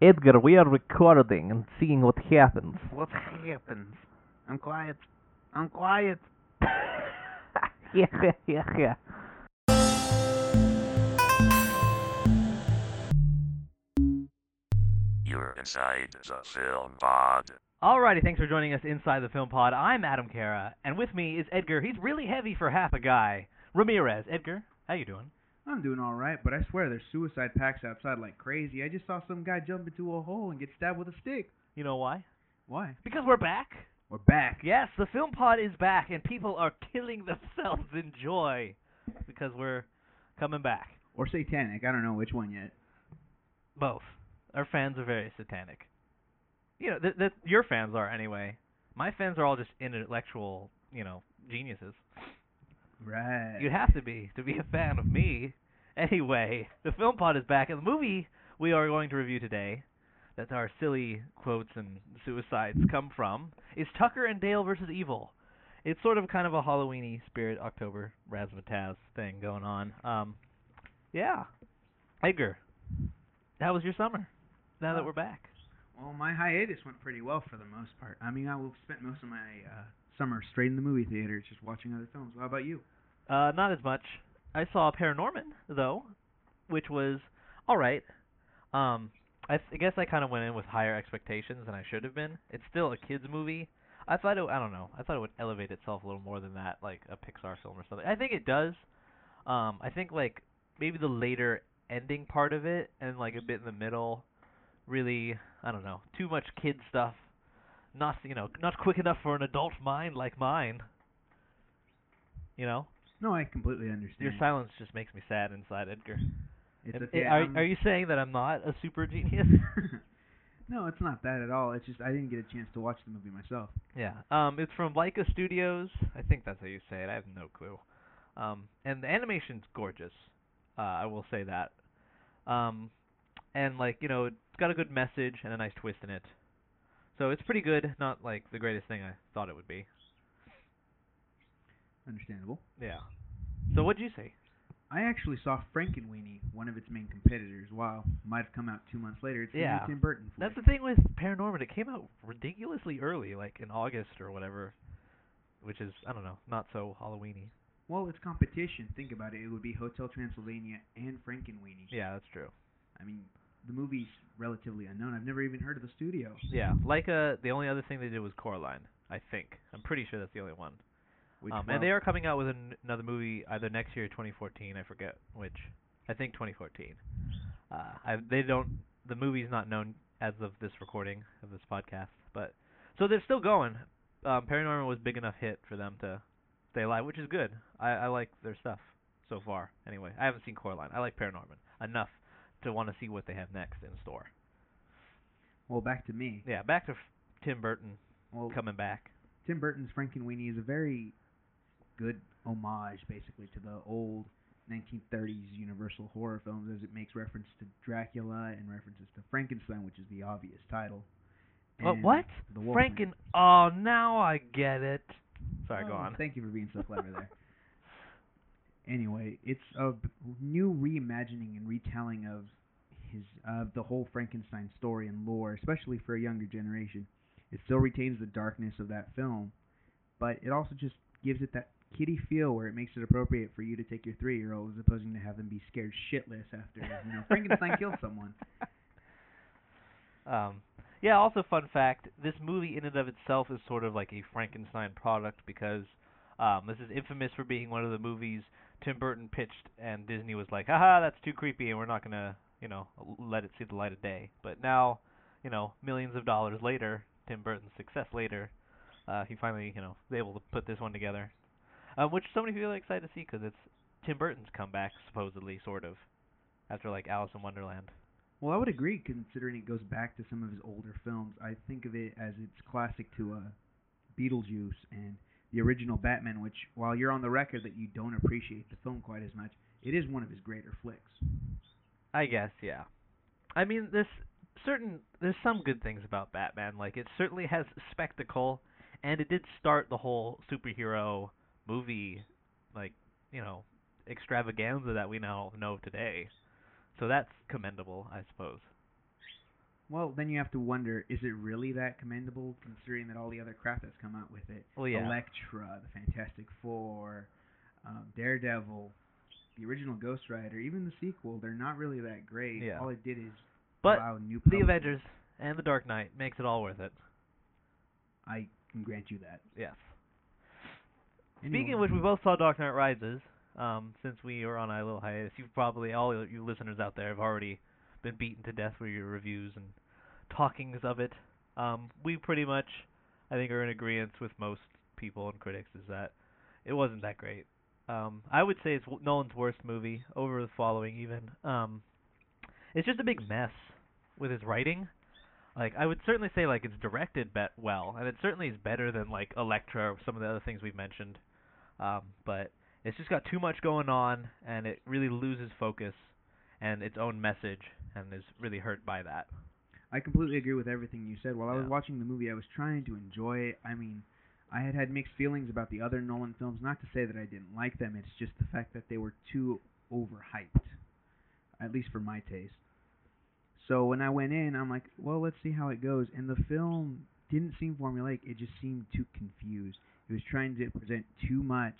Edgar, we are recording and seeing what happens. What happens? I'm quiet. I'm quiet. yeah, yeah, yeah, yeah. You're inside the film pod. Alrighty, thanks for joining us inside the film pod. I'm Adam Kara, and with me is Edgar. He's really heavy for half a guy. Ramirez. Edgar, how you doing? I'm doing all right, but I swear there's suicide pacts outside like crazy. I just saw some guy jump into a hole and get stabbed with a stick. You know why? Why? Because we're back. We're back. Yes, the film pod is back, and people are killing themselves in joy because we're coming back. Or satanic. I don't know which one yet. Both. Our fans are very satanic. You know, th- th- your fans are anyway. My fans are all just intellectual, you know, geniuses. Right. You'd have to be to be a fan of me. Anyway, the film pod is back, and the movie we are going to review today, that our silly quotes and suicides come from, is Tucker and Dale versus Evil. It's sort of kind of a Halloweeny spirit October razzmatazz thing going on. Um, yeah, Edgar, how was your summer? Now that we're back. Well, my hiatus went pretty well for the most part. I mean, I will spent most of my uh, summer straight in the movie theater, just watching other films. How about you? Uh, not as much. I saw Paranorman though, which was all right. Um, I, th- I guess I kind of went in with higher expectations than I should have been. It's still a kids movie. I thought it. I don't know. I thought it would elevate itself a little more than that, like a Pixar film or something. I think it does. Um, I think like maybe the later ending part of it and like a bit in the middle, really. I don't know. Too much kid stuff. Not you know not quick enough for an adult mind like mine. You know. No, I completely understand. Your silence just makes me sad inside, Edgar. It's okay. are are you saying that I'm not a super genius? no, it's not that at all. It's just I didn't get a chance to watch the movie myself. yeah. Um, it's from Laika Studios. I think that's how you say it. I have no clue. Um, and the animation's gorgeous. Uh, I will say that. Um, and like you know, it's got a good message and a nice twist in it. So it's pretty good. Not like the greatest thing I thought it would be. Understandable. Yeah. So what'd you say? I actually saw Frankenweenie, one of its main competitors. Wow, might have come out two months later. It's Yeah. Tim Burton. That's the thing with Paranorman. It came out ridiculously early, like in August or whatever, which is I don't know, not so Halloweeny. Well, it's competition. Think about it. It would be Hotel Transylvania and Frankenweenie. Yeah, that's true. I mean, the movie's relatively unknown. I've never even heard of the studio. Yeah, Laika. The only other thing they did was Coraline. I think. I'm pretty sure that's the only one. Which, um, and they are coming out with an- another movie either next year or 2014. I forget which. I think 2014. Uh, I, they don't. The movie's not known as of this recording of this podcast, but so they're still going. Um, Paranorman was big enough hit for them to stay alive, which is good. I, I like their stuff so far. Anyway, I haven't seen Coraline. I like Paranorman enough to want to see what they have next in store. well, back to me. Yeah, back to f- Tim Burton Well, coming back. Tim Burton's Frankenweenie is a very good homage, basically, to the old 1930s Universal horror films, as it makes reference to Dracula and references to Frankenstein, which is the obvious title. What? and What? The Wolfman. Franken. Oh, now I get it. Sorry, go Oh, on. Thank you for being so clever there. Anyway, it's a new reimagining and retelling of his of the whole Frankenstein story and lore, especially for a younger generation. It still retains the darkness of that film, but it also just gives it that kiddie feel where it makes it appropriate for you to take your three-year-old as opposed to have them be scared shitless after you know Frankenstein kills someone. Um, yeah. Also, fun fact: this movie in and of itself is sort of like a Frankenstein product because um, this is infamous for being one of the movies Tim Burton pitched, and Disney was like, "Haha, that's too creepy, and we're not gonna, you know, let it see the light of day." But now, you know, millions of dollars later, Tim Burton's success later, uh, he finally, you know, was able to put this one together, um, which so many people are excited to see because it's Tim Burton's comeback, supposedly, sort of, after like Alice in Wonderland. Well, I would agree, considering it goes back to some of his older films. I think of it as it's classic to uh, Beetlejuice and the original Batman, which, while you're on the record that you don't appreciate the film quite as much, it is one of his greater flicks. I guess, yeah. I mean, there's certain there's some good things about Batman. Like it certainly has spectacle, and it did start the whole superhero movie, like you know, extravaganza that we now know today. So that's commendable, I suppose. Well, then you have to wonder: is it really that commendable, considering that all the other crap that's come out with it? Well, yeah. Elektra, the Fantastic Four, um, Daredevil, the original Ghost Rider, even the sequel. They're not really that great. Yeah. All it did is But allow new. the. Avengers and the Dark Knight makes it all worth it. I can grant you that. Yes. Speaking of which, we both saw Dark Knight Rises. Um, since we were on a little hiatus, you probably all you listeners out there have already been beaten to death with your reviews and talkings of it. Um, we pretty much, I think, are in agreement with most people and critics is that it wasn't that great. Um, I would say it's Nolan's worst movie over the following even. Um, it's just a big mess with his writing. Like I would certainly say like it's directed bet well, and it certainly is better than like Elektra or some of the other things we've mentioned. Um, but it's just got too much going on, and it really loses focus and its own message, and is really hurt by that. I completely agree with everything you said. While I was Yeah. watching the movie, I was trying to enjoy it. I mean, I had had mixed feelings about the other Nolan films. Not to say that I didn't like them. It's just the fact that they were too overhyped, at least for my taste. So when I went in, I'm like, well, let's see how it goes. And the film didn't seem formulaic. It just seemed too confused. It was trying to present too much,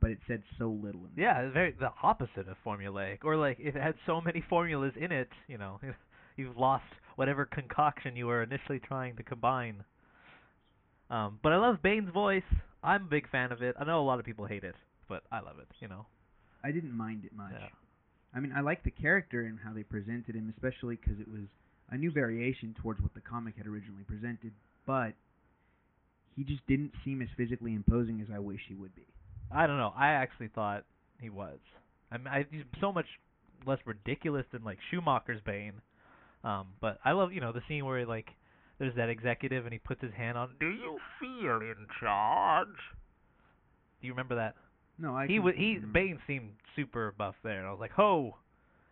but it said so little. In Yeah, it's very the opposite of formulaic, or like if it had so many formulas in it, you know, you've lost whatever concoction you were initially trying to combine. Um, but I love Bane's voice. I'm a big fan of it. I know a lot of people hate it, but I love it. You know. I didn't mind it much. Yeah. I mean, I like the character and how they presented him, especially because it was a new variation towards what the comic had originally presented. But he just didn't seem as physically imposing as I wish he would be. I don't know. I actually thought he was. I mean, I, he's so much less ridiculous than like Schumacher's Bane. Um, but I love, you know, the scene where like there's that executive and he puts his hand on. Do you feel in charge? Do you remember that? No, I. he was he. Bane seemed super buff there, and I was like, ho!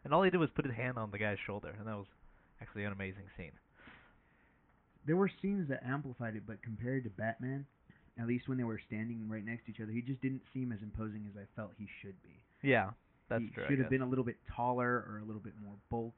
And all he did was put his hand on the guy's shoulder, and that was actually an amazing scene. There were scenes that amplified it, but compared to Batman, at least when they were standing right next to each other, he just didn't seem as imposing as I felt he should be. Yeah, that's he true. Should have been a little bit taller or a little bit more bulk.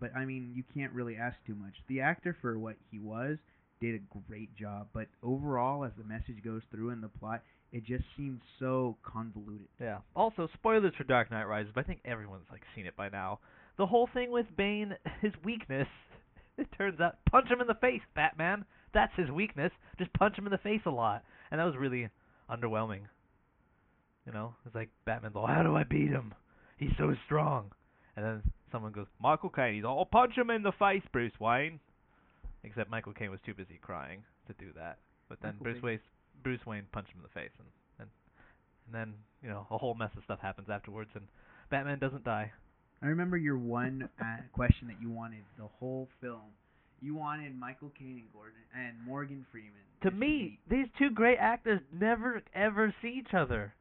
But I mean, you can't really ask too much. The actor for what he was did a great job, but overall, as the message goes through in the plot, it just seems so convoluted. Yeah. Also, spoilers for Dark Knight Rises, but I think everyone's like seen it by now. The whole thing with Bane, his weakness, it turns out punch him in the face, Batman. That's his weakness. Just punch him in the face a lot. And that was really underwhelming. You know, it's like Batman's all, how do I beat him? He's so strong. And then someone goes, Michael Caine. He's all, "Oh, punch him in the face, Bruce Wayne. Except Michael Caine was too busy crying to do that. But then Michael Bruce Wayne, Bruce Wayne punched him in the face, and, and and then you know a whole mess of stuff happens afterwards, and Batman doesn't die. I remember your one uh, question that you wanted the whole film. You wanted Michael Caine and Gordon and Morgan Freeman. To just me, be- these two great actors never ever see each other.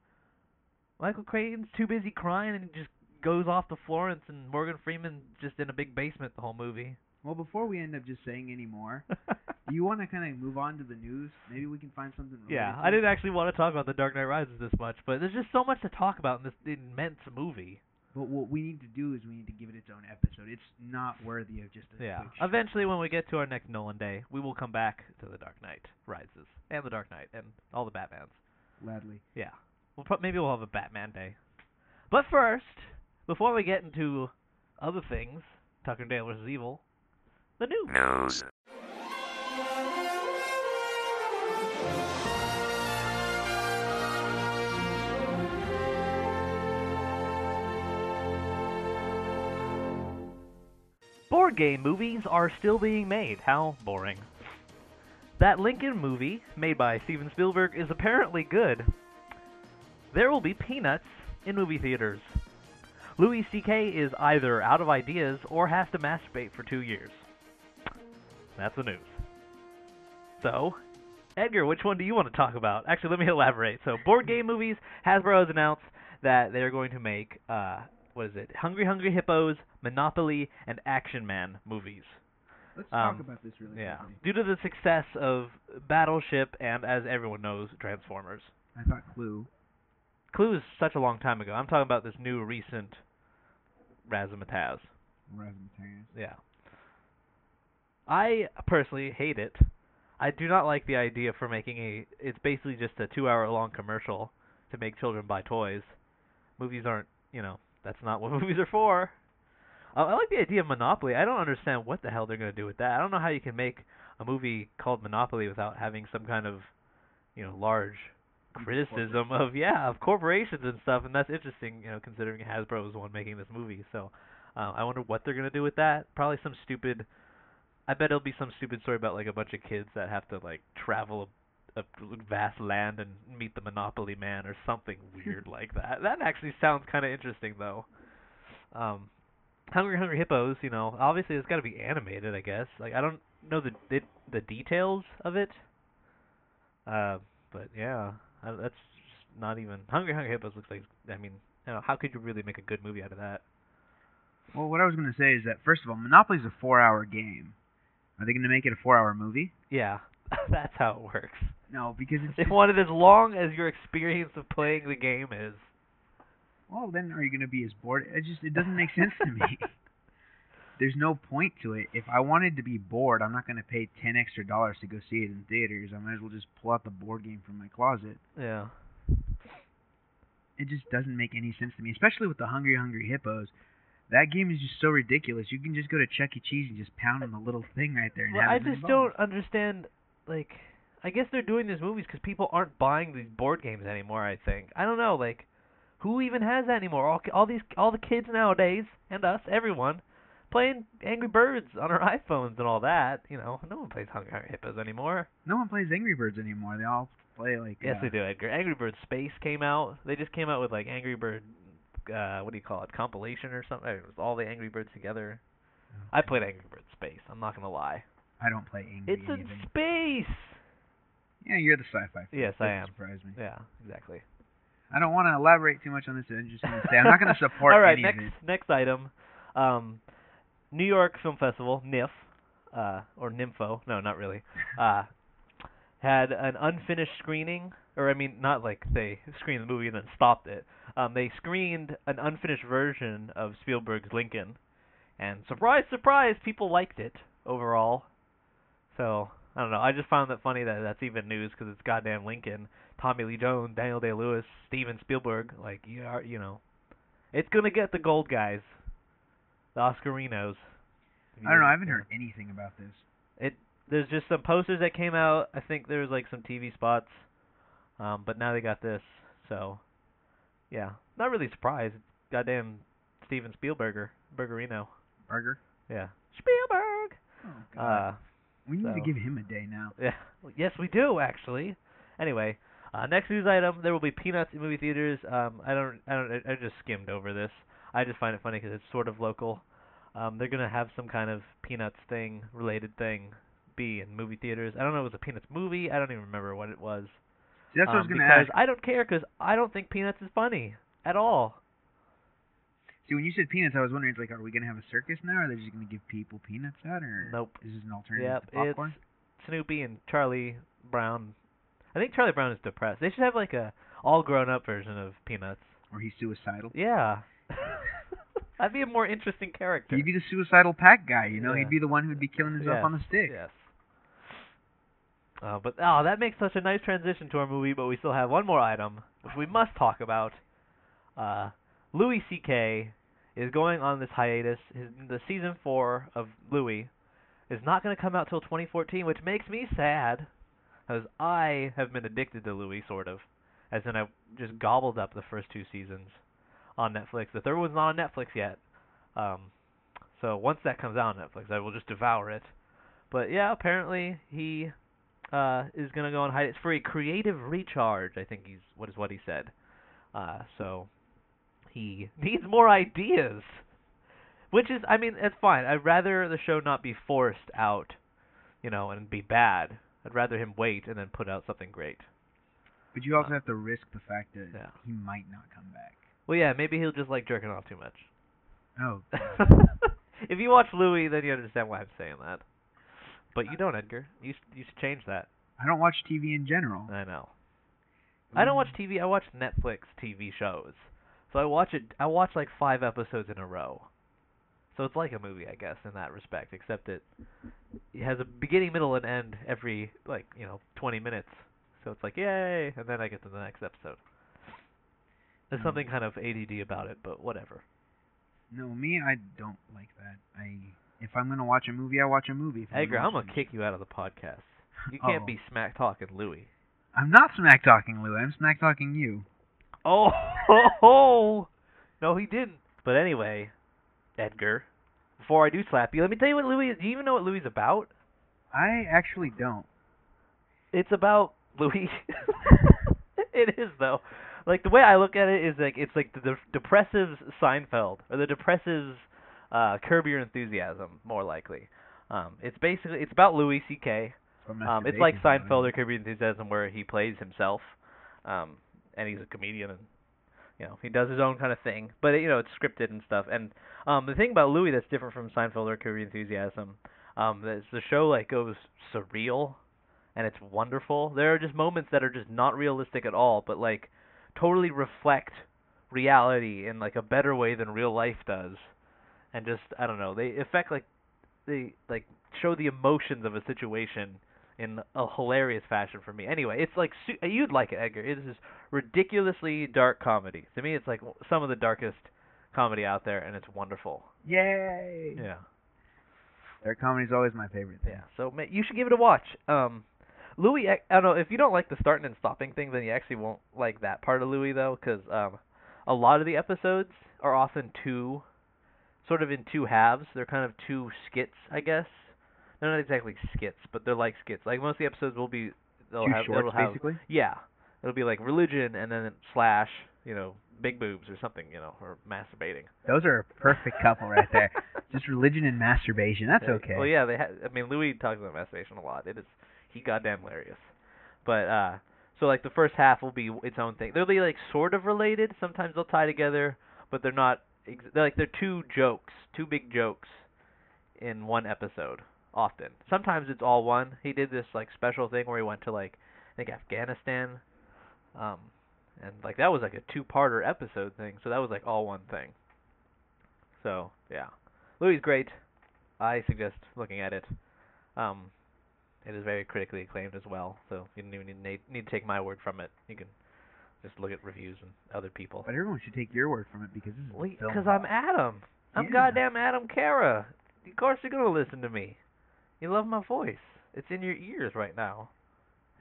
Michael Caine's too busy crying and just goes off to Florence, and Morgan Freeman just in a big basement the whole movie. well, before we end up just saying any more, do you want to kind of move on to the news? Maybe we can find something. yeah, I didn't actually want to talk about The Dark Knight Rises this much, but there's just so much to talk about in this immense movie. But what we need to do is we need to give it its own episode. It's not worthy of just a Yeah. quick Eventually, when we get to our next Nolan day, we will come back to The Dark Knight Rises and The Dark Knight and all the Batmans. Gladly. Yeah. We'll pro- maybe we'll have a Batman day. But first, before we get into other things, Tucker and Dale vs. Evil, the news. News. Board game movies are still being made. How boring. That Lincoln movie, made by Steven Spielberg, is apparently good. There will be peanuts in movie theaters. Louis C.K. is either out of ideas or has to masturbate for two years. That's the news. So, Edgar, which one do you want to talk about? Actually, let me elaborate. So, board game movies, Hasbro has announced that they're going to make, uh, what is it, Hungry Hungry Hippos, Monopoly, and Action Man movies. Let's Um, talk about this really Yeah. quickly. Due to the success of Battleship and, as everyone knows, Transformers. I thought Clue. Clue is such a long time ago. I'm talking about this new recent Razzmatazz. Razzmatazz. Yeah. I personally hate it. I do not like the idea for making a. It's basically just a two-hour-long commercial to make children buy toys. Movies aren't, you know, that's not what movies are for. Uh, I like the idea of Monopoly. I don't understand what the hell they're gonna do with that. I don't know how you can make a movie called Monopoly without having some kind of, you know, large criticism of yeah of corporations and stuff. And that's interesting, you know, considering Hasbro was the one making this movie. So uh, I wonder what they're gonna do with that. Probably some stupid. I bet it'll be some stupid story about like a bunch of kids that have to like travel a, a vast land and meet the Monopoly man or something weird like that. That actually sounds kind of interesting though. Um, Hungry Hungry Hippos, you know, obviously it's got to be animated, I guess. Like I don't know the the, the details of it. Uh, but yeah, I, that's not even Hungry Hungry Hippos looks like. I mean, you know, how could you really make a good movie out of that? Well, what I was going to say is that first of all, Monopoly's a four-hour game. Are they going to make it a four-hour movie? Yeah, that's how it works. No, because it's They want it as long as your experience of playing the game is. Well, then are you going to be as bored? It just it doesn't make sense to me. There's no point to it. If I wanted to be bored, I'm not going to pay ten extra dollars to go see it in theaters. I might as well just pull out the board game from my closet. Yeah. It just doesn't make any sense to me, especially with the Hungry Hungry Hippos. That game is just so ridiculous. You can just go to Chuck E. Cheese and just pound on the little thing right there and Well, have I just box. don't understand. Like, I guess they're doing these movies because people aren't buying these board games anymore. I think. I don't know. Like, who even has that anymore? All all these all the kids nowadays and us, everyone, playing Angry Birds on our iPhones and all that. You know, no one plays Hungry Hippos anymore. No one plays Angry Birds anymore. They all play like Yes, uh, they do, Edgar. Angry Bird Space came out. They just came out with like Angry Bird, uh, what do you call it, compilation or something. It was all the Angry Birds together. I played Angry Bird Space. I'm not gonna lie. I don't play Angry It's in space. Yeah, you're the sci-fi. fan. Yes, I am. Surprise me. Yeah, exactly. I don't want to elaborate too much on this. I'm just going to say I'm not going to support All right, next next item, um, New York Film Festival, NIF, uh, or NIMFO, no, not really, uh, had an unfinished screening, or I mean, not like they screened the movie and then stopped it. Um, they screened an unfinished version of Spielberg's Lincoln, and surprise, surprise, people liked it overall. So I don't know. I just found that funny that that's even news because it's goddamn Lincoln, Tommy Lee Jones, Daniel Day Lewis, Steven Spielberg. Like you are, you know, it's gonna get the gold guys, the Oscarinos. I don't know. I haven't heard anything about this. It there's just some posters that came out. I think there was like some TV spots, um, but now they got this. So, yeah, not really surprised. Goddamn Steven Spielberger, Bergerino. Burger. Yeah, Spielberg. Oh God. Uh, we need to give him a day now. yeah, yes, we do actually. Anyway, uh, next news item: there will be Peanuts in movie theaters. Um, I don't, I don't, I just skimmed over this. I just find it funny because it's sort of local. Um, they're gonna have some kind of Peanuts thing, related thing, be in movie theaters. I don't know if it was a Peanuts movie. I don't even remember what it was. See, that's what I was Um, going to because ask. I don't care because I don't think Peanuts is funny at all. See, when you said peanuts, I was wondering, like, are we going to have a circus now, or are they just going to give people peanuts out, or Nope. is this an alternative Yep, to popcorn? it's Snoopy and Charlie Brown. I think Charlie Brown is depressed. They should have like a all grown up version of Peanuts. Or he's suicidal? Yeah. That'd be a more interesting character. He'd be the suicidal pack guy, you know? Yeah. He'd be the one who'd be killing himself Yes, on the stick. Yes. Uh, but oh, that makes such a nice transition to our movie. But we still have one more item which we must talk about. Uh, Louis C.K. is going on this hiatus. His, the season four of Louie is not going to come out till 2014, which makes me sad, because I have been addicted to Louie, sort of, as in I just gobbled up the first two seasons on Netflix. The third one's not on Netflix yet. Um, so once that comes out on Netflix, I will just devour it. But yeah, apparently he uh, is gonna go on hiatus for a creative recharge. I think he's what is what he said. Uh, so he needs more ideas, which is, I mean, it's fine. I'd rather the show not be forced out, you know, and be bad. I'd rather him wait and then put out something great. But you also uh, have to risk the fact that Yeah. he might not come back. Well, yeah, maybe he'll just like jerking off too much. Oh, if you watch Louie, then you understand why I'm saying that. But you don't, Edgar. You s- you should change that. I don't watch TV in general. I know. I don't watch TV. I watch Netflix TV shows. So I watch it. I watch like five episodes in a row. So it's like a movie, I guess, in that respect. Except it, it has a beginning, middle, and end every like you know 20 minutes. So it's like yay, and then I get to the next episode. There's Hmm. something kind of ADD about it, but whatever. No, me, I don't like that. I if I'm gonna watch a movie, I watch a movie. If I'm Edgar, I'm gonna kick you out of the podcast. You can't Oh. be smack talking Louis. I'm not smack talking Lou. I'm smack talking you. Oh, no, he didn't. But anyway, Edgar, before I do slap you, let me tell you what Louie. Do you even know what Louie is about? I actually don't. It's about Louis. it is though. Like the way I look at it is like it's like the de- depressive Seinfeld or the depressive uh, Curb Your Enthusiasm, more likely. Um, it's basically it's about Louis C.K. Um, it's like Seinfeld or Curb Your Enthusiasm where he plays himself, um, and he's a comedian and you know he does his own kind of thing, but you know it's scripted and stuff. And um, the thing about Louie that's different from Seinfeld or Curb Enthusiasm, um, is the show like goes surreal, and it's wonderful. There are just moments that are just not realistic at all, but like totally reflect reality in like a better way than real life does, and just I don't know they affect like they like show the emotions of a situation in a hilarious fashion for me. Anyway, it's like you'd like it, Edgar. It is ridiculously dark comedy. To me, it's like some of the darkest comedy out there, and it's wonderful. Yay! Yeah, Their comedy's always my favorite thing. yeah. So ma- you should give it a watch. Um, Louie, I I don't know if you don't like the starting and stopping thing, then you actually won't like that part of Louie though, because um, a lot of the episodes are often two, sort of in two halves. They're kind of two skits, I guess. They're not exactly skits, but they're like skits. Like most of the episodes will be they'll Two have shorts, it'll have basically. yeah, it'll be like religion and then slash you know big boobs or something you know or masturbating. Those are a perfect couple right there. Just religion and masturbation. That's Yeah, okay. Well, yeah, they. Ha- I mean, Louis talks about masturbation a lot. It is he goddamn hilarious. But uh, so like the first half will be its own thing. They'll be like sort of related. Sometimes they'll tie together, but they're not. Ex- they're like they're two jokes, two big jokes, in one episode. Often. Sometimes it's all one. He did this like special thing where he went to like I think Afghanistan. Um, and like that was like a two-parter episode thing. So that was like all one thing. So yeah. Louie is great. I suggest looking at it. Um, it is very critically acclaimed as well, so you don't even need, need, need to take my word from it. You can just look at reviews and other people. But everyone should take your word from it because this is. Because I'm Adam. I'm Yeah. goddamn Adam Kara. Of course you're gonna listen to me. You love my voice. It's in your ears right now.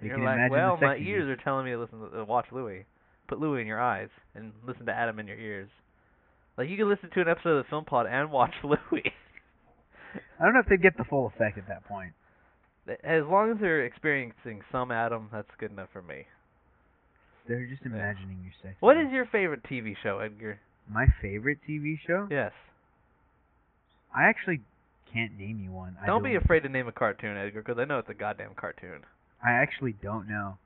You you're like, well, my ears are telling me to listen to uh, watch Louie. Put Louie in your eyes and listen to Adam in your ears. Like you can listen to an episode of the Film Pod and watch Louie. I don't know if they'd get the full effect at that point. As long as they're experiencing some Adam, that's good enough for me. They're just Yeah. imagining your sex. What is your favorite TV show, Edgar? my favorite TV show? Yes. I actually can't name you one. I Don't be afraid to name a cartoon, Edgar, because I know it's a goddamn cartoon. I actually don't know.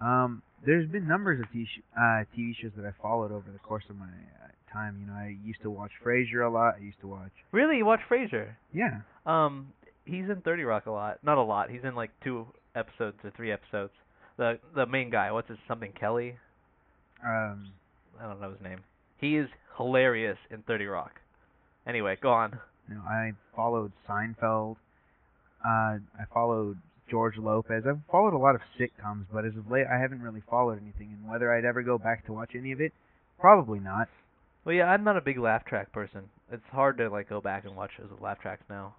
Um, there's been numbers of TV, sh- uh, TV shows that I followed over the course of my uh, time. You know, I used to watch Frasier a lot. I used to watch. Really, you watch Frasier? Yeah. Um, he's in Thirty Rock a lot. Not a lot. He's in like two episodes or three episodes. The the main guy, what's his something Kelly? Um, I don't know his name. He is hilarious in Thirty Rock. Anyway, go on. You know, I followed Seinfeld. Uh, I followed George Lopez. I've followed a lot of sitcoms, but as of late, I haven't really followed anything. And whether I'd ever go back to watch any of it, probably not. Well, yeah, I'm not a big laugh track person. It's hard to like go back and watch those laugh tracks now.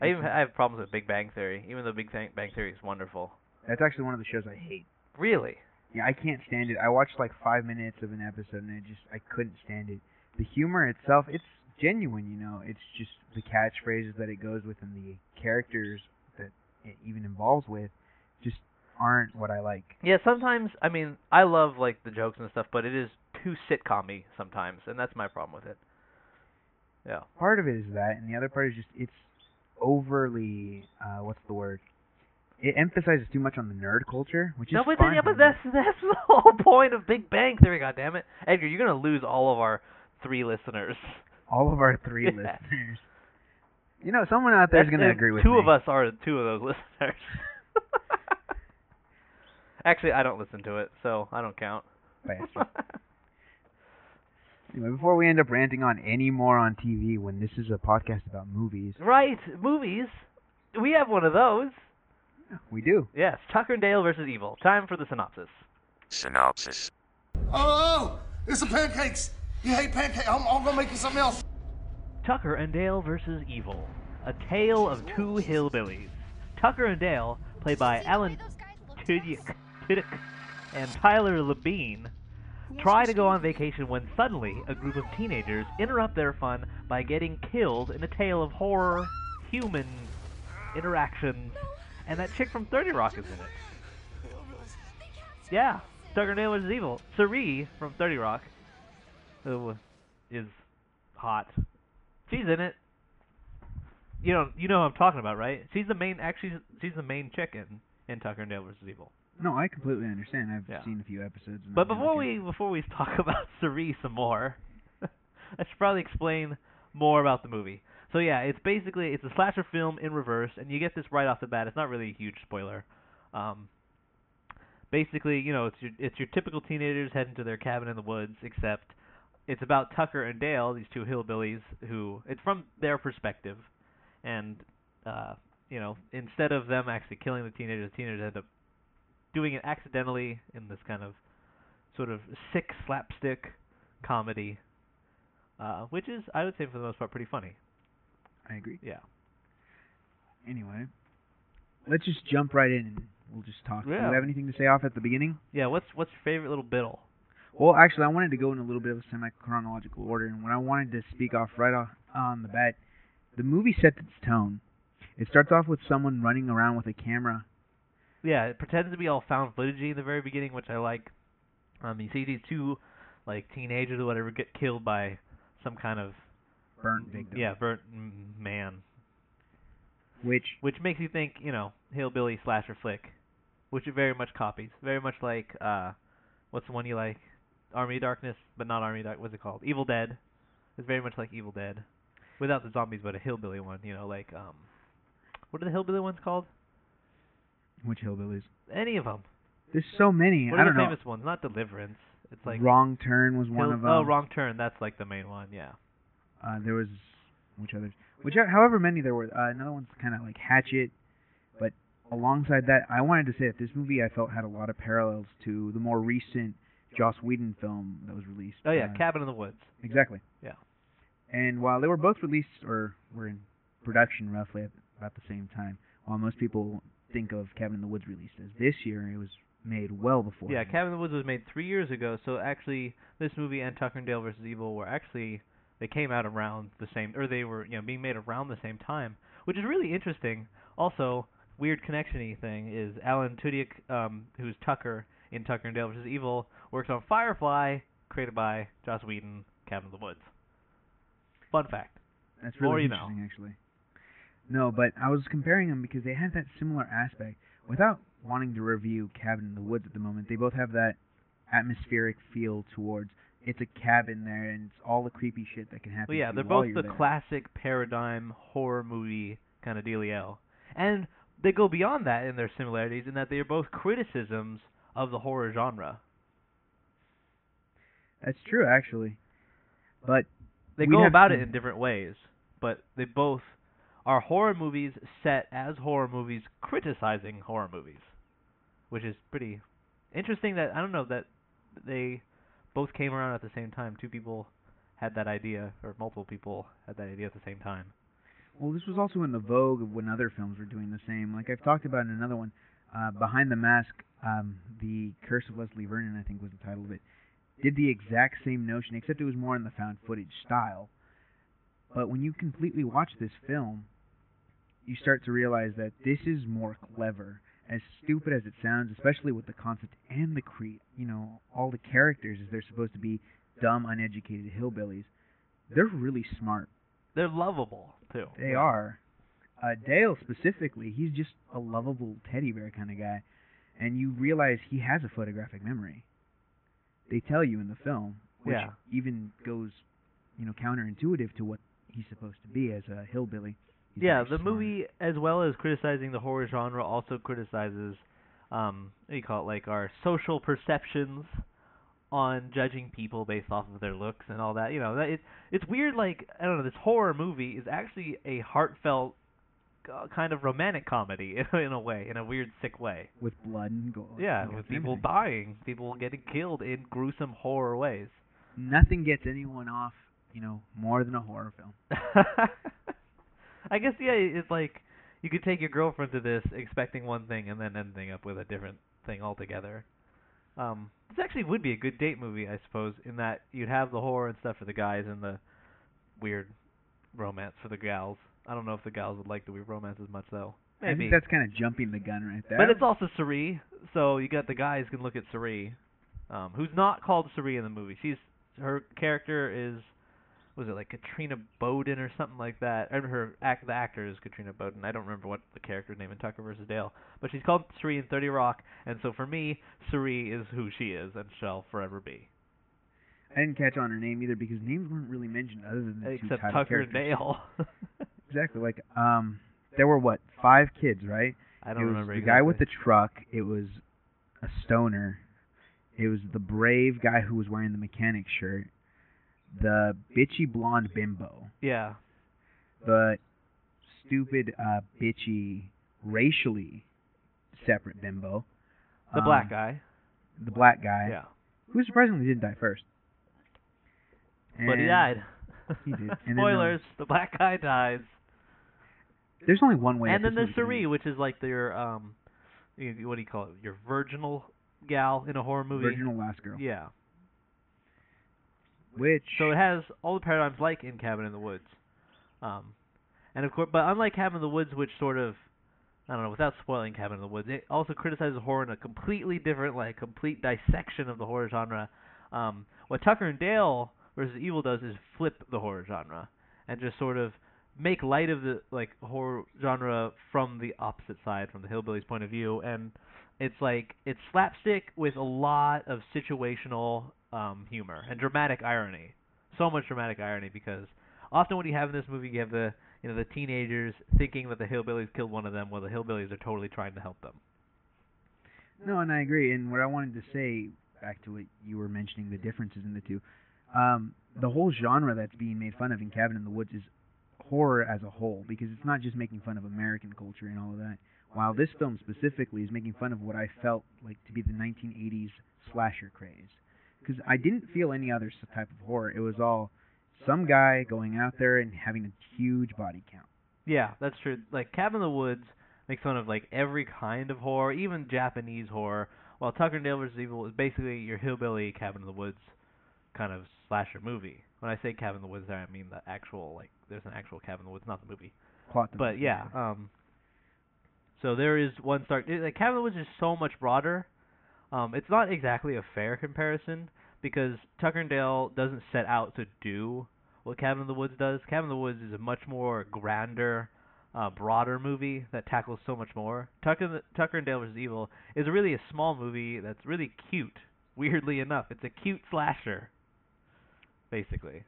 I even I have problems with Big Bang Theory, even though Big Bang Bang Theory is wonderful. That's actually one of the shows I hate. Really? Yeah, I can't stand it. I watched like five minutes of an episode, and I just I couldn't stand it. The humor itself, it's genuine, you know. It's just the catchphrases that it goes with and the characters that it even involves with, just aren't what I like. Yeah, sometimes I mean I love like the jokes and stuff, but it is too sitcom-y sometimes, and that's my problem with it. Yeah. Part of it is that, and the other part is just it's overly uh what's the word? It emphasizes too much on the nerd culture, which is No, but fine. yeah, but that's that's the whole point of Big Bang Theory. God damn it, Edgar, you're gonna lose all of our three listeners. All of our three Yeah. listeners. You know, someone out there is going to agree with two me. of us are two of those listeners. Actually, I don't listen to it, so I don't count. Bastard. Anyway, before we end up ranting on any more on TV when this is a podcast about movies, right, movies. We have one of those. We do. Yes, Tucker and Dale versus Evil. Time for the synopsis. Synopsis. Oh, oh, oh it's the pancakes. You hate pancakes. I'm, I'm gonna make you something else. Tucker and Dale versus Evil. A tale of two hillbillies. Tucker and Dale, played by Alan Tudyk, Tudyk and Tyler Labine, try to go on vacation when suddenly a group of teenagers interrupt their fun by getting killed in a tale of horror, human interactions, and that chick from 30 Rock is in it. Yeah, Tucker and Dale versus Evil. Cerie from 30 Rock, who is hot. She's in it. You know, you know who I'm talking about, right? She's the main. Actually, she's the main chicken in, Tucker and Dale versus Evil. No, I completely understand. I've Yeah. seen a few episodes. But before we before we talk about Cerie some more, I should probably explain more about the movie. So yeah, it's basically it's a slasher film in reverse, and you get this right off the bat. It's not really a huge spoiler. Um, basically, you know, it's your it's your typical teenagers heading to their cabin in the woods, except it's about Tucker and Dale, these two hillbillies who it's from their perspective, and uh, you know, instead of them actually killing the teenagers, the teenagers end up doing it accidentally in this kind of sort of sick slapstick comedy, uh, which is, I would say, for the most part, pretty funny. I agree. Yeah. Anyway, let's just jump right in and we'll just talk. Do you have anything to say off at the beginning? Yeah. What's what's your favorite little biddle? Well, actually, I wanted to go in a little bit of a semi-chronological order, and when I wanted to speak off right off on the bat, the movie sets its tone. It starts off with someone running around with a camera. Yeah, it pretends to be all found footagey in the very beginning, which I like. Um, you see these two, like teenagers or whatever, get killed by some kind of Burnt victim. yeah burnt man, Which which makes you think, you know, hillbilly slasher flick, which it very much copies. Very much like uh, what's the one you like? Army of Darkness, but not Army of Dark. What's it called? Evil Dead. It's very much like Evil Dead, without the zombies, but a hillbilly one. You know, like um, what are the hillbilly ones called? which hillbillies? Any of them. There's so many. What I don't the know. famous ones? Not Deliverance. It's like Wrong Turn was one Hill- of them. Oh, Wrong Turn. That's like the main one. Yeah. Uh, there was which others? Which however many there were. Uh, another one's kind of like Hatchet, but alongside that, I wanted to say that this movie I felt had a lot of parallels to the more recent Joss Whedon film that was released. Oh yeah, uh, Cabin in the Woods. exactly. Yeah. And while they were both released or were in production roughly at about the same time, while most people think of Cabin in the Woods released as this year, it was made well before. Yeah, Cabin in the Woods was made three years ago, so actually this movie and Tucker and Dale versus Evil were actually they came out around the same, or they were you know being made around the same time, which is really interesting. Also, weird connection-y thing is Alan Tudyk, um, who's Tucker in Tucker and Dale versus Evil, works on Firefly, created by Joss Whedon, Cabin in the Woods. Fun fact. That's More really you know. interesting, actually. No, but I was comparing them because they had that similar aspect. Without wanting to review Cabin in the Woods at the moment, they both have that atmospheric feel towards it's a cabin there and it's all the creepy shit that can happen. Well, yeah, they're both the there. classic paradigm horror movie kind of dealio. And they go beyond that in their similarities in that they are both criticisms of the horror genre. That's true, actually. But They go about to- it in different ways, but they both are horror movies set as horror movies criticizing horror movies, which is pretty interesting that I don't know that they both came around at the same time. Two people had that idea or multiple people had that idea at the same time. Well, this was also in the vogue of when other films were doing the same. Like I've talked about in another one, uh, Behind the Mask, um, The Curse of Leslie Vernon, I think was the title of it, did the exact same notion, except it was more in the found footage style. But when you completely watch this film, you start to realize that this is more clever. As stupid as it sounds, especially with the concept and the cre you know, all the characters as they're supposed to be dumb, uneducated hillbillies, they're really smart. They're lovable too. They are. Uh, Dale specifically, he's just a lovable teddy bear kind of guy, and you realize he has a photographic memory. They tell you in the film, which Yeah. even goes, you know, counterintuitive to what he's supposed to be as a hillbilly. He's yeah, the smart. movie, as well as criticizing the horror genre, also criticizes, um, what do you call it, like our social perceptions on judging people based off of their looks and all that. You know, that it, it's weird. Like I don't know, this horror movie is actually a heartfelt kind of romantic comedy in, a way, in a weird, sick way. with blood and gore. Yeah, with people everything. dying, people getting killed in gruesome horror ways. Nothing gets anyone off, you know, more than a horror film. I guess yeah, it's like you could take your girlfriend to this expecting one thing and then ending up with a different thing altogether. Um, this actually would be a good date movie, I suppose, in that you'd have the horror and stuff for the guys and the weird romance for the gals. I don't know if the gals would like the weird romance as much though. I Maybe. think that's kind of jumping the gun right there. But it's also Cerie, so you got the guys can look at Cerie, um, who's not called Cerie in the movie. She's her character is was it like Katrina Bowden or something like that? I remember her act the actor is Katrina Bowden. I don't remember what the character's name in Tucker versus Dale, but she's called Cerie in Thirty Rock, and so for me, Cerie is who she is and shall forever be. I didn't catch on her name either because names weren't really mentioned other than the two Except title Tucker and characters. Dale. Exactly. Like um, there were what five kids, right? I don't it was remember the exactly. guy with the truck. It was a stoner. It was the brave guy who was wearing the mechanic shirt. The bitchy blonde bimbo. yeah. The stupid, uh, bitchy, racially separate bimbo. The Um, black guy. The black guy. Yeah. Who surprisingly didn't die first. But he died. He did. And then, um, Spoilers, the black guy dies. There's only one way. and then there's Cerie, which is like your um, what do you call it? Your virginal gal in a horror movie. Virginal Last Girl. Yeah. Which So it has all the paradigms like in Cabin in the Woods. Um, and of course, but unlike Cabin in the Woods, which sort of, I don't know, without spoiling Cabin in the Woods, it also criticizes horror in a completely different, like, complete dissection of the horror genre. Um, what Tucker and Dale versus Evil does is flip the horror genre and just sort of make light of the like horror genre from the opposite side, from the hillbillies' point of view, and it's like it's slapstick with a lot of situational um, humor and dramatic irony. So much dramatic irony because often what you have in this movie, you have the you know the teenagers thinking that the hillbillies killed one of them, while the hillbillies are totally trying to help them. No, and I agree. And what I wanted to say, back to what you were mentioning, the differences in the two, um, the whole genre that's being made fun of in Cabin in the Woods is horror as a whole, because it's not just making fun of American culture and all of that. While this film specifically is making fun of what I felt like to be the 1980s slasher craze, because I didn't feel any other type of horror. It was all some guy going out there and having a huge body count. Yeah, that's true. Like Cabin in the Woods makes fun of like every kind of horror, even Japanese horror. While Tucker and Dale vs. Evil is basically your hillbilly Cabin in the Woods kind of slasher movie. When I say Cabin in the Woods, there I mean the actual like there's an actual Cabin in the Woods, not the movie. Plot But yeah, um, so there is one start. it- Like Cabin in the Woods is so much broader. Um, it's not exactly a fair comparison because Tucker and Dale doesn't set out to do what Cabin in the Woods does. Cabin in the Woods is a much more grander, uh, broader movie that tackles so much more. Tucker, and Tucker and Dale vs. Evil is really a small movie that's really cute. Weirdly enough, it's a cute slasher, basically.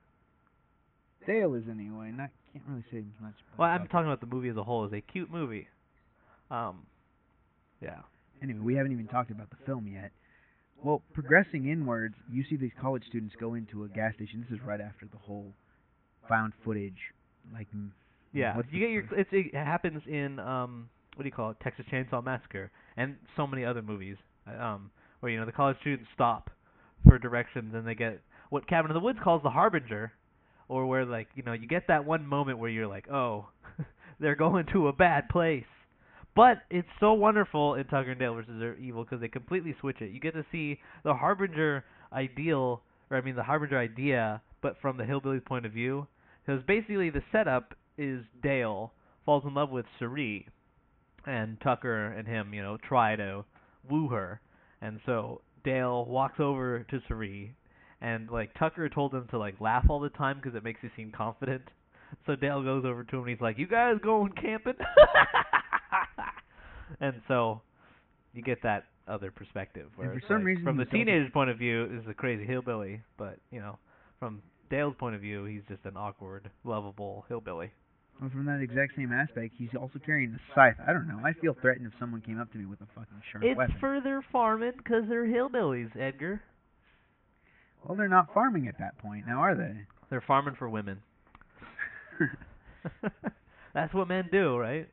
Dale is anyway. Not I can't really say much. about Well, I'm talking about the movie as a whole It's a cute movie. Um, yeah. Anyway, we haven't even talked about the film yet. Well, progressing inwards, you see these college students go into a gas station. This is right after the whole found footage, like. Yeah, you get your it's, it happens in um what do you call it Texas Chainsaw Massacre and so many other movies um where you know the college students stop for directions and they get what Cabin in the Woods calls the harbinger or where like you know you get that one moment where you're like oh they're going to a bad place. But it's so wonderful in Tucker and Dale versus Evil because they completely switch it. You get to see the harbinger ideal or I mean the harbinger idea but from the hillbilly's point of view. Because basically the setup is Dale falls in love with Cerie, and Tucker and him, you know, try to woo her, and so Dale walks over to Cerie, and like Tucker told him to like laugh all the time because it makes you seem confident. So Dale goes over to him and he's like, "You guys going camping?" and so you get that other perspective where for some like, reason from the teenager's point of view is a crazy hillbilly, but you know, from Dale's point of view, he's just an awkward, lovable hillbilly. Well, from that exact same aspect, he's also carrying a scythe. I don't know. I feel threatened if someone came up to me with a fucking sharp It's weapon. for their farming 'cause they're hillbillies, Edgar. Well, they're not farming at that point, now are they? They're farming for women. That's what men do, right?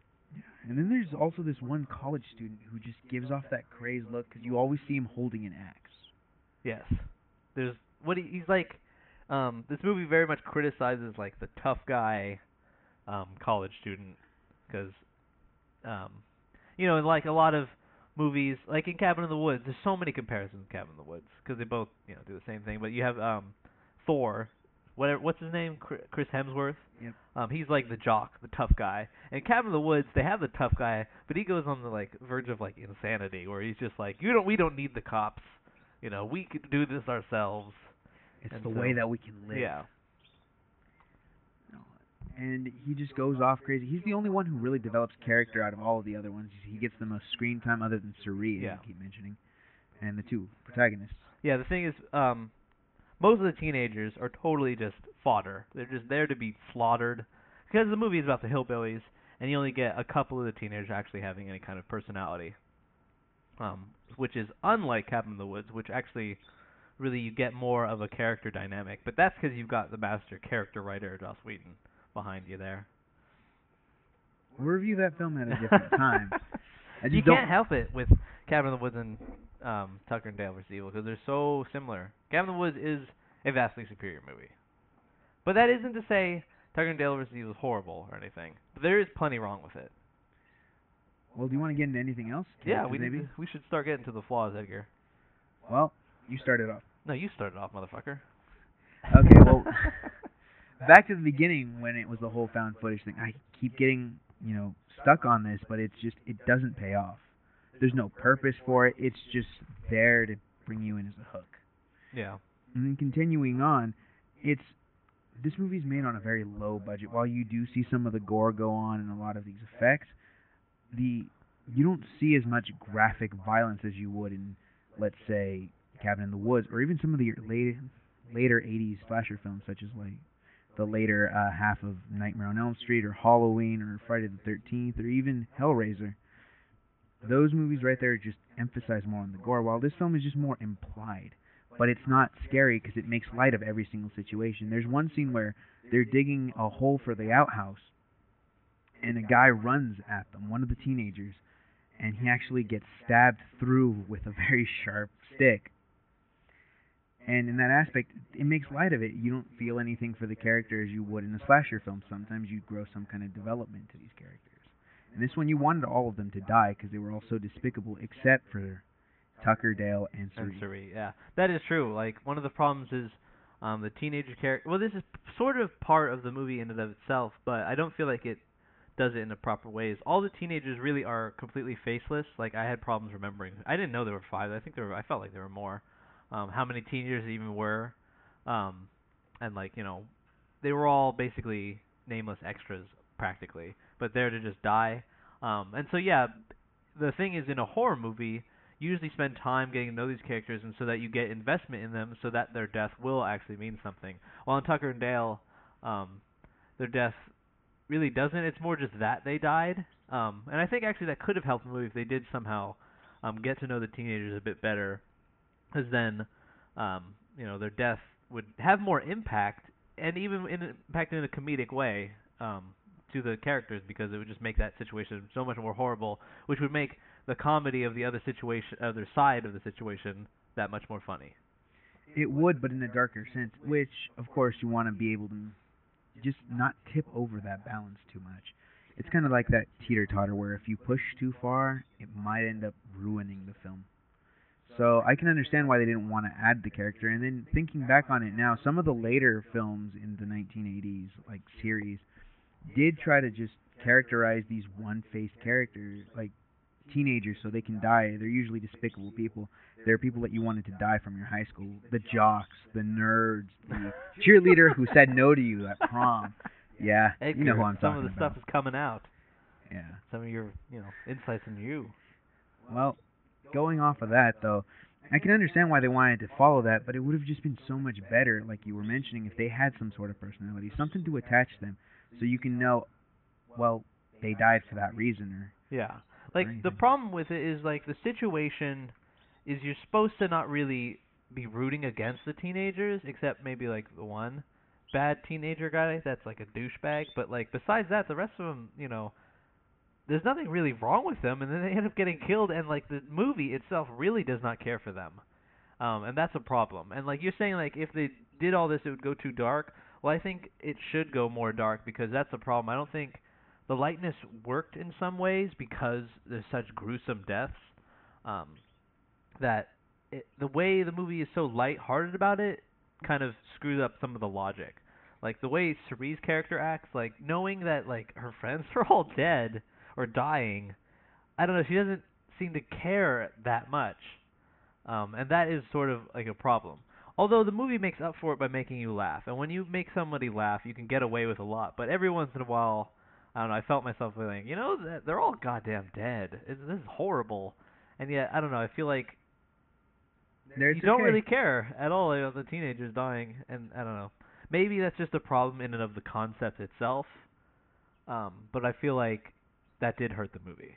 And then there's also this one college student who just gives off that crazed look because you always see him holding an axe. Yes. There's what he, he's like. Um, this movie very much criticizes like the tough guy, um, college student, because, um, you know, like a lot of movies, like in Cabin in the Woods, there's so many comparisons to Cabin in the Woods because they both you know do the same thing. But you have um, Thor, whatever, what's his name, Chri- Chris Hemsworth. Yep. Um, he's like the jock, the tough guy. And Cabin in the Woods, they have the tough guy, but he goes on the like verge of like insanity, where he's just like, you don't, we don't need the cops. You know, we could do this ourselves. It's And the so- way that we can live. Yeah. And he just goes off crazy. He's the only one who really develops character out of all of the other ones. He gets the most screen time other than Cerie, Yeah. you keep mentioning, and the two protagonists. Yeah, the thing is, um, most of the teenagers are totally just fodder. They're just there to be slaughtered because the movie is about the hillbillies, and you only get a couple of the teenagers actually having any kind of personality. Um, which is unlike Cabin in the Woods, which actually really you get more of a character dynamic. But that's because you've got the master character writer Joss Whedon behind you there. We'll review that film at a different time. You don't. can't help it with Cabin in the Woods and um, Tucker and Dale vs. Evil because they're so similar. Cabin in the Woods is a vastly superior movie, but that isn't to say Tucker and Dale vs. Evil is horrible or anything. But there is plenty wrong with it. Well, do you want to get into anything else? Yeah, we maybe. to, we should start getting to the flaws, Edgar. Well, you started off. No, you started off, motherfucker. Okay, well, back to the beginning when it was the whole found footage thing. I keep getting, you know, stuck on this, but it's just it doesn't pay off. There's no purpose for it. It's just there to bring you in as a hook. Yeah. And then continuing on, it's this movie's made on a very low budget. While you do see some of the gore go on and a lot of these effects, the you don't see as much graphic violence as you would in, let's say, Cabin in the Woods, or even some of the later later 80s slasher films, such as like the later uh, half of Nightmare on Elm Street, or Halloween, or Friday the 13th, or even Hellraiser. Those movies right there just emphasize more on the gore, while this film is just more implied but it's not scary because it makes light of every single situation. There's one scene where they're digging a hole for the outhouse, and a guy runs at them, one of the teenagers, and he actually gets stabbed through with a very sharp stick. And in that aspect, it makes light of it. You don't feel anything for the characters you would in a slasher film. Sometimes you grow some kind of development to these characters. And this one, you wanted all of them to die because they were all so despicable, except for Tucker, Dale, and And Cerie. Cerie, yeah, that is true. Like one of the problems is um, the teenager character. Well, this is sort of part of the movie in and of itself, but I don't feel like it does it in the proper ways. All the teenagers really are completely faceless. Like I had problems remembering. I didn't know there were five. I think there were. I felt like there were more. Um, how many teenagers even were? Um, and like you know, they were all basically nameless extras practically, but there to just die. Um, and so yeah, the thing is in a horror movie you usually spend time getting to know these characters and so that you get investment in them so that their death will actually mean something. While in Tucker and Dale, um, their death really doesn't. It's more just that they died. Um, and I think actually that could have helped the movie if they did somehow um, get to know the teenagers a bit better, because then um, you know their death would have more impact and even in, impact in a comedic way um, to the characters because it would just make that situation so much more horrible, which would make the comedy of the other situation, other side of the situation, that much more funny. It would, but in a darker sense, which, of course, you want to be able to just not tip over that balance too much. It's kind of like that teeter totter where if you push too far, it might end up ruining the film. So I can understand why they didn't want to add the character. And then thinking back on it now, some of the later films in the 1980s, like series, did try to just characterize these one-faced characters, like teenagers, so they can die. They're usually despicable people. They're people that you wanted to die from your high school. The jocks, the nerds, the cheerleader who said no to you at prom. Yeah, Edgar, you know who I'm some talking of the about. stuff is coming out. Yeah. Some of your, you know, insights into you. Well, going off of that though, I can understand why they wanted to follow that, but it would have just been so much better, like you were mentioning, if they had some sort of personality, something to attach them, so you can know, well, they died for that reason, or Yeah. Like the problem with it is like the situation is you're supposed to not really be rooting against the teenagers except maybe like the one bad teenager guy that's like a douchebag, but like besides that the rest of them, you know, there's nothing really wrong with them, and then they end up getting killed, and like the movie itself really does not care for them, um, and that's a problem. And like you're saying, like if they did all this, it would go too dark. Well, I think it should go more dark because that's the problem. I don't think the lightness worked in some ways because there's such gruesome deaths. Um, that it, the way the movie is so light-hearted about it kind of screws up some of the logic. Like the way Cerie's character acts, like knowing that like her friends are all dead or dying, I don't know. She doesn't seem to care that much, um, and that is sort of like a problem. Although the movie makes up for it by making you laugh, and when you make somebody laugh, you can get away with a lot. But every once in a while, I don't know. I felt myself feeling, you know, they're all goddamn dead. This is horrible, and yet I don't know. I feel like There's you don't okay. really care at all about the teenagers dying, and I don't know. Maybe that's just a problem in and of the concept itself. Um, but I feel like that did hurt the movie.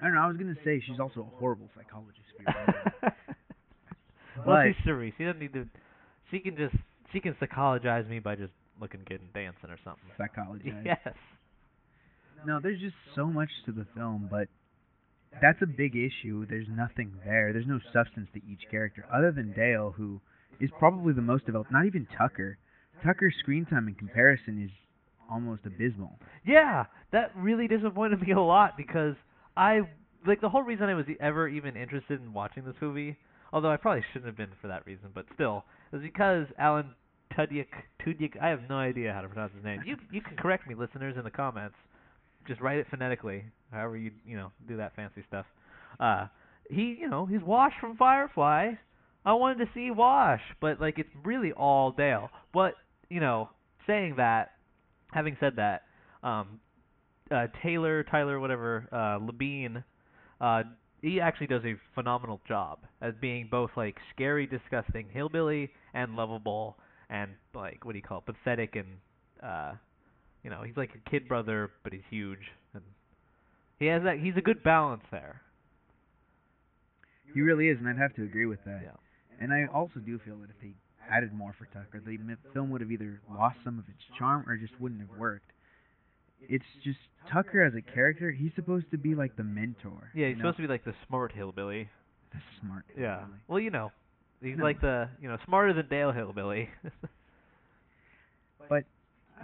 I don't know. I was gonna say she's also a horrible psychologist. Well, But- she's Cerise. She doesn't need to. She can just she can psychologize me by just looking good and dancing or something. Psychology. Yes. No, there's just so much to the film, but that's a big issue. There's nothing there. There's no substance to each character other than Dale, who is probably the most developed. Not even Tucker. Tucker's screen time in comparison is almost abysmal. Yeah, that really disappointed me a lot because I like the whole reason I was ever even interested in watching this movie, although I probably shouldn't have been for that reason, but still, is because Alan Tudyk Tudyk I have no idea how to pronounce his name. You you can correct me, listeners, in the comments. Just write it phonetically, however you you know do that fancy stuff. Uh, he you know he's Wash from Firefly. I wanted to see Wash, but like it's really all Dale. But you know, saying that, having said that, um, uh, Taylor, Tyler, whatever, uh, Labine, uh, he actually does a phenomenal job as being both like scary, disgusting hillbilly and lovable and like what do you call it, pathetic and uh, you know, he's like a kid brother, but he's huge and he has that. He's a good balance there. He really is, and I'd have to agree with that. Yeah. And I also do feel that if they added more for Tucker, the film would have either lost some of its charm or just wouldn't have worked. It's just Tucker as a character. He's supposed to be like the mentor. Yeah, you he's know? supposed to be like the smart hillbilly. the smart. Yeah. hillbilly. Well, you know, he's No. like the you know smarter than Dale hillbilly. But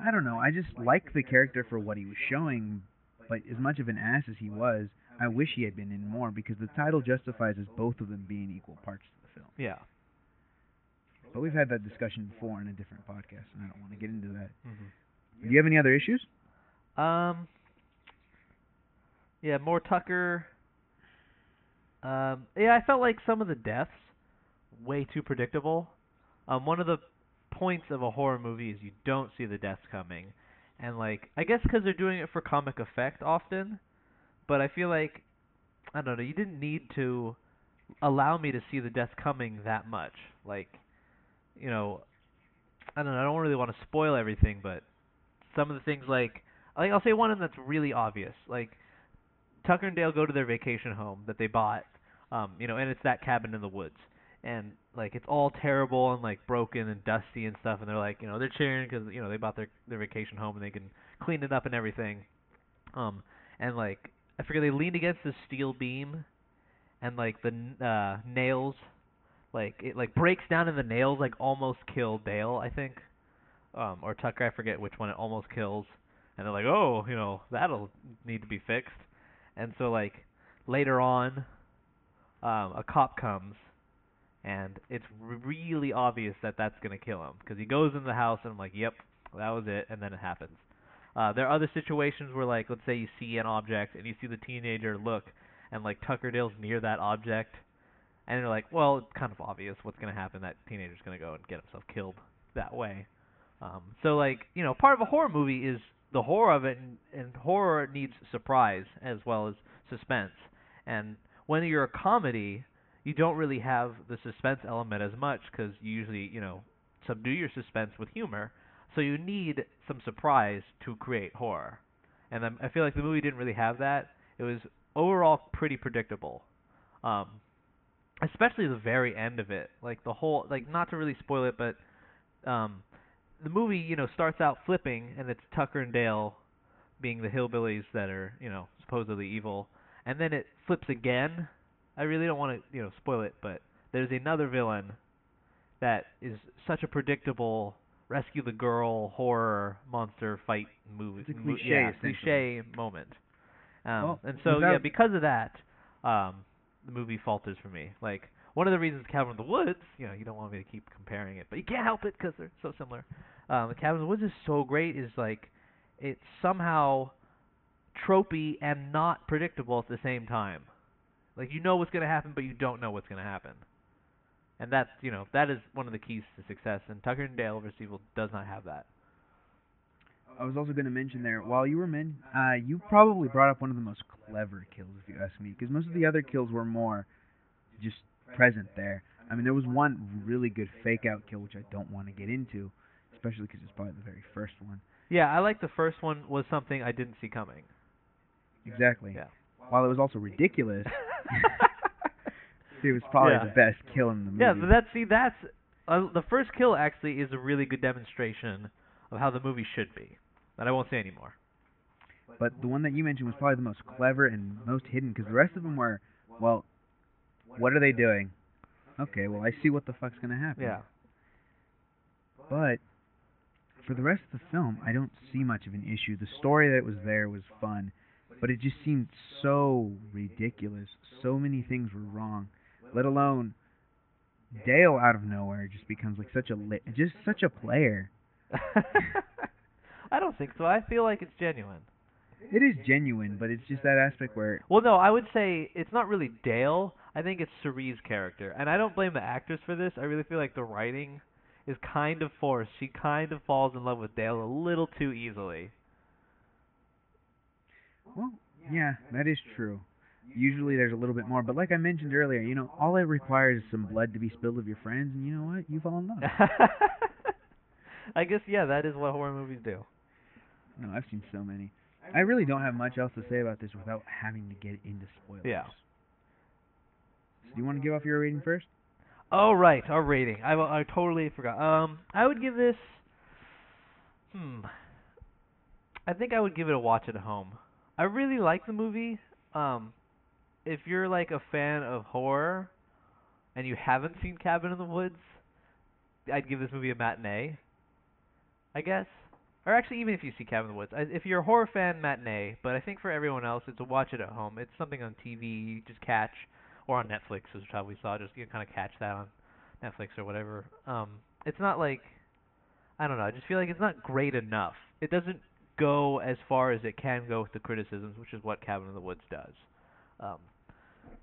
I don't know. I just like the character for what he was showing. But as much of an ass as he was, I wish he had been in more because the title justifies as both of them being equal parts of the film. yeah. But we've had that discussion before in a different podcast, and I don't want to get into that. hmm Do you have any other issues? Um. Yeah, more Tucker. Um. Yeah, I felt like some of the deaths way too predictable. Um. One of the points of a horror movie is you don't see the deaths coming, and like I guess because they're doing it for comic effect often, but I feel like I don't know. You didn't need to allow me to see the deaths coming that much. Like, you know, I don't know. I don't really want to spoil everything, but some of the things like like I'll say one of them that's really obvious. Like Tucker and Dale go to their vacation home that they bought, um, you know, and it's that cabin in the woods, and like it's all terrible and like broken and dusty and stuff, and they're like, you know, they're cheering because you know they bought their their vacation home and they can clean it up and everything, um, and like I forget they leaned against the steel beam, and like the uh, nails, like it like breaks down and the nails like almost kill Dale, I think. Um, or Tucker, I forget which one it almost kills, and they're like, oh, you know, that'll need to be fixed, and so like later on, um, a cop comes, and it's really obvious that that's gonna kill him because he goes in the house and I'm like, yep, that was it, and then it happens. Uh, there are other situations where like, let's say you see an object and you see the teenager look, and like Tucker Dale's near that object, and they're like, well, it's kind of obvious what's gonna happen. That teenager's gonna go and get himself killed that way. Um, so like you know, part of a horror movie is the horror of it, and, and horror needs surprise as well as suspense. And when you're a comedy, you don't really have the suspense element as much because you usually you know subdue your suspense with humor. So you need some surprise to create horror. And I'm, I feel like the movie didn't really have that. It was overall pretty predictable. Um, especially the very end of it. Like the whole like not to really spoil it, but um the movie, you know, starts out flipping and it's Tucker and Dale being the hillbillies that are, you know, supposedly evil, and then it flips again. I really don't want to, you know, spoil it, but there's another villain that is such a predictable rescue the girl horror monster fight movie. It's a mo- cliche, yeah, cliche moment. Um, Well, and so yeah, because of that, um, the movie falters for me. Like one of the reasons Cabin in the Woods, you know, you don't want me to keep comparing it, but you can't help it because they're so similar. Um, Cabin in the Woods is so great. Is like it's somehow tropey and not predictable at the same time. Like you know what's going to happen, but you don't know what's going to happen. And that's you know that is one of the keys to success. And Tucker and Dale vs. Evil does not have that. I was also going to mention there, while you were men, uh, you probably brought up one of the most clever kills, if you ask me, because most of the other kills were more just present there. I mean, there was one really good fake out kill, which I don't want to get into, especially because it's probably the very first one. Yeah, I like the first one was something I didn't see coming. Exactly. Yeah. While it was also ridiculous, it was probably Yeah. the best kill in the movie. Yeah, but that see that's uh, the first kill actually is a really good demonstration of how the movie should be. But I won't say anymore. But the one that you mentioned was probably the most clever and most hidden, because the rest of them were, well, what are they doing? Okay, well, I see what the fuck's gonna happen. Yeah. But for the rest of the film, I don't see much of an issue. The story that was there was fun, but it just seemed so ridiculous. So many things were wrong. Let alone Dale out of nowhere just becomes like such a li- just such a player. I don't think so. I feel like it's genuine. It is genuine, but it's just that aspect where Well, no, I would say it's not really Dale. I think it's Cerie's character, and I don't blame the actors for this. I really feel like the writing is kind of forced. She kind of falls in love with Dale a little too easily. Well, yeah, that is true. Usually there's a little bit more, but like I mentioned earlier, you know, all it requires is some blood to be spilled of your friends, and you know what? You fall in love. I guess yeah, that is what horror movies do. No, I've seen so many. I really don't have much else to say about this without having to get into spoilers. Yeah. So do you want to give off your rating first? Oh right, our rating. I I totally forgot. Um, I would give this. Hmm. I think I would give it a watch at home. I really like the movie. Um, if you're like a fan of horror, and you haven't seen Cabin in the Woods, I'd give this movie a matinee. I guess. Or actually, even if you see Cabin in the Woods, I- if you're a horror fan, matinee. But I think for everyone else, it's a watch it at home. It's something on TV you just catch, or on Netflix, is how we saw. Just you kind of catch that on Netflix or whatever. Um, it's not like I don't know. I just feel like it's not great enough. It doesn't go as far as it can go with the criticisms, which is what Cabin in the Woods does. Um,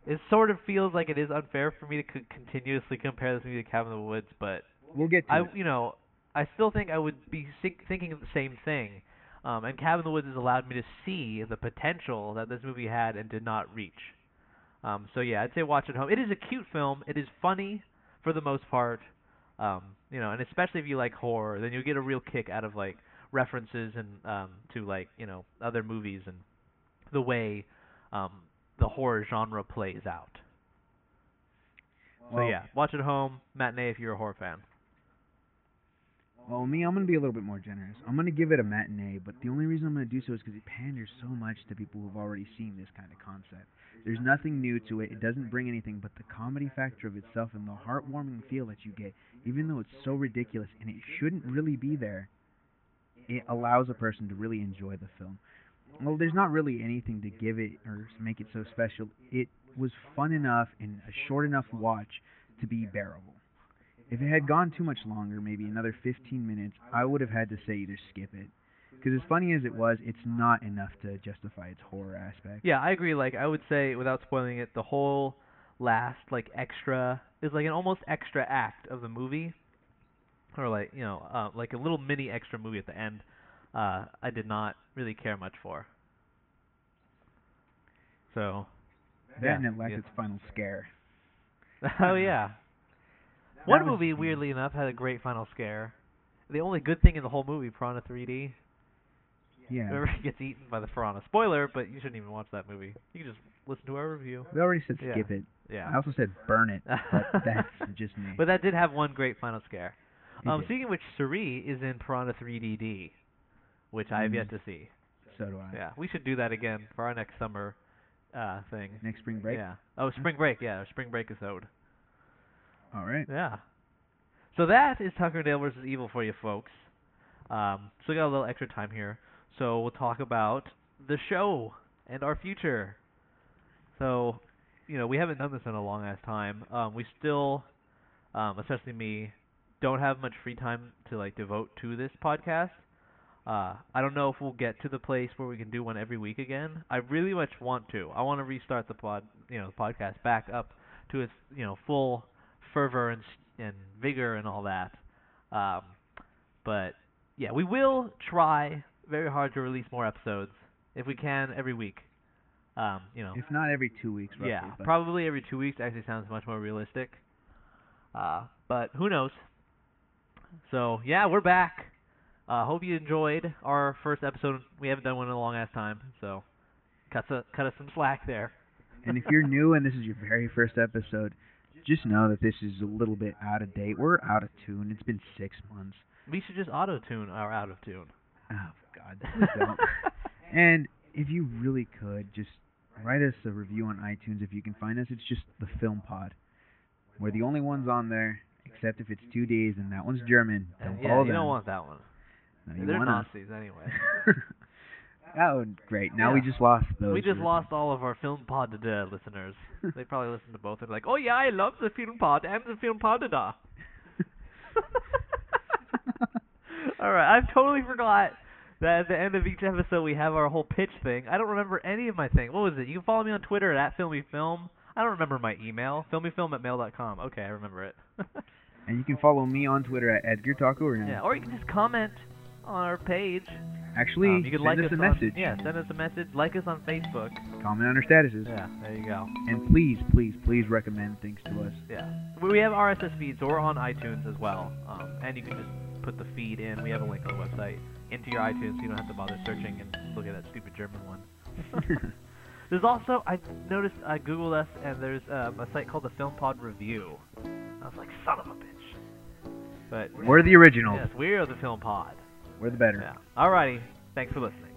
it sort of feels like it is unfair for me to c- continuously compare this movie to Cabin in the Woods, but We'll get to I, it. you know, I still think I would be think, thinking of the same thing. Um, and Cabin in the Woods has allowed me to see the potential that this movie had and did not reach. Um, so yeah, I'd say watch it at home. It is a cute film. It is funny for the most part. Um, you know, and especially if you like horror, then you'll get a real kick out of like references and um, to like you know other movies and the way um, the horror genre plays out. So yeah, watch it at home, matinee if you're a horror fan. Well, me, I'm going to be a little bit more generous. I'm going to give it a matinee, but the only reason I'm going to do so is because it panders so much to people who've already seen this kind of concept. There's nothing new to it. It doesn't bring anything but the comedy factor of itself and the heartwarming feel that you get, even though it's so ridiculous and it shouldn't really be there. It allows a person to really enjoy the film. Well, there's not really anything to give it or make it so special. It was fun enough and a short enough watch to be bearable. If it had gone too much longer, maybe another 15 minutes, I would have had to say either skip it. Because as funny as it was, it's not enough to justify its horror aspect. Yeah, I agree. Like I would say, without spoiling it, the whole last like extra is like an almost extra act of the movie, or like you know, uh, like a little mini extra movie at the end. Uh, I did not really care much for. So. That yeah, and it lacked yeah. its final scare. oh yeah. One was- movie, weirdly enough, had a great final scare. The only good thing in the whole movie, Piranha 3D. Yeah. Whoever gets eaten by the piranha. Spoiler, but you shouldn't even watch that movie. You can just listen to our review. We already said Yeah. skip it. Yeah. I also said burn it, but that's just me. But that did have one great final scare. It Um, did. speaking of which, Cerie is in Piranha 3DD, which I have Mm. yet to see. So do I. Yeah, we should do that again for our next summer uh thing. Next spring break. Yeah. Oh, spring break. Yeah, spring break episode. All right. Yeah. So that is Tucker Dale versus Evil for you folks. Um, so we got a little extra time here, so we'll talk about the show and our future. So, you know, we haven't done this in a long ass time. Um, we still, um, especially me, don't have much free time to like devote to this podcast. Uh, I don't know if we'll get to the place where we can do one every week again. I really much want to. I want to restart the pod, you know, the podcast back up to its, you know, full fervor and and vigor and all that. Um, but yeah, we will try very hard to release more episodes if we can every week. Um, you know, If not every two weeks, roughly. yeah, but probably every two weeks actually sounds much more realistic. Uh, but who knows? So yeah, we're back. Uh, hope you enjoyed our first episode. We haven't done one in a long ass time, so cut us cut us some slack there. And if you're new and this is your very first episode, just know that this is a little bit out of date. We're out of tune. It's been six months. We should just auto tune our out of tune. Oh God, and if you really could, just write us a review on iTunes if you can find us. It's just the Film Pod. We're the only ones on there, except if it's two Ds and that one's German. Uh, don't yeah, you them. don't want that one. No, you They're. Nazis anyway. oh, great! Now we just lost those. we just who- lost all of our film pod listeners. they probably listen to both and like, oh yeah, I love the film pod and the film pod da. all right, I've totally forgot that at the end of each episode we have our whole pitch thing. I don't remember any of my thing. What was it? You can follow me on Twitter at filmyfilm. I don't remember my email. Filmyfilm at mail.com. Okay, I remember it. And you can follow me on Twitter at Edgar Taco or yeah, or you can just comment our page. Actually, Um, you can send like us us a on, message. Yeah, send us a message. Like us on Facebook. Comment on our statuses. Yeah, there you go. And please, please, please recommend things to us. Yeah. We have RSS feeds, so we're on iTunes as well. Um, and you can just put the feed in. We have a link on the website into your iTunes, so you don't have to bother searching and look at that stupid German one. there's also I noticed I googled us, and there's um, a site called the Film Pod Review. I was like, son of a bitch. But We're the originals. yes, we are the Film Pod. We're the better. Yeah. All righty. Thanks for listening.